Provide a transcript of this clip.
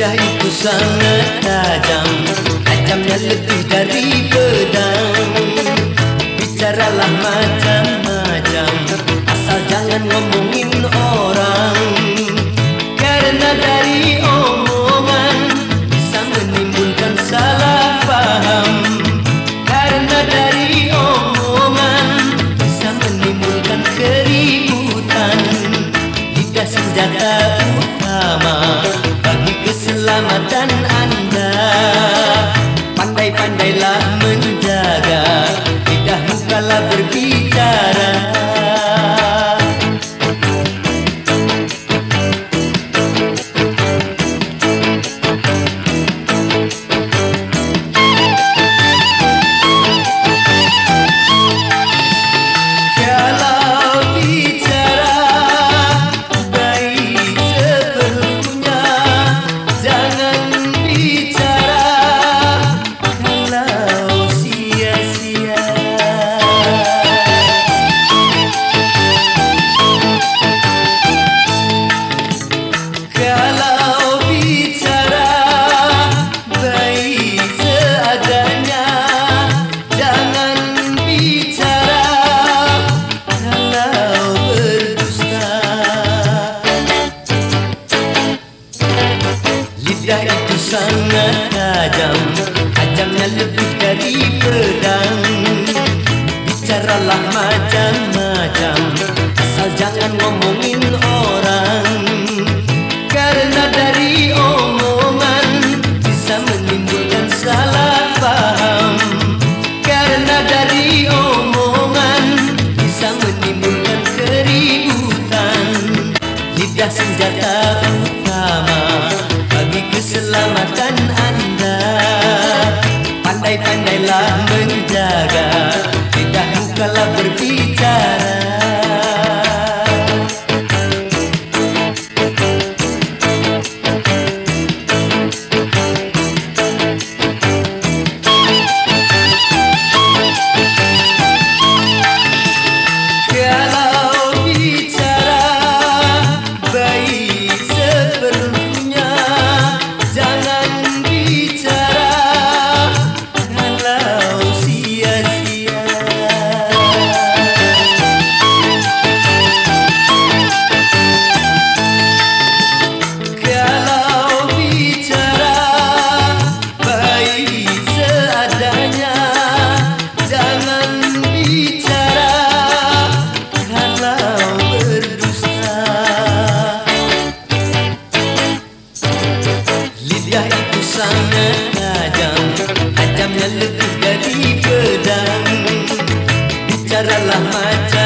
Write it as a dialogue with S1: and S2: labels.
S1: Lidah itu sangat tajam Tajamnya lebih dari pedang. Bicaralah macam-macam Asal jangan ngomongin orang. Karena dari omongan Bisa menimbulkan salah faham. Karena dari omongan Bisa menimbulkan keributan. Lidah senjata utama tay đây là. mừng tajam Tajamnya lebih dari pedang. Bicaralah macam-macam Asal jangan ngomongin Lidah itu sangat tajam Tajamnya lebih dari pedang. Bicaralah macam-macam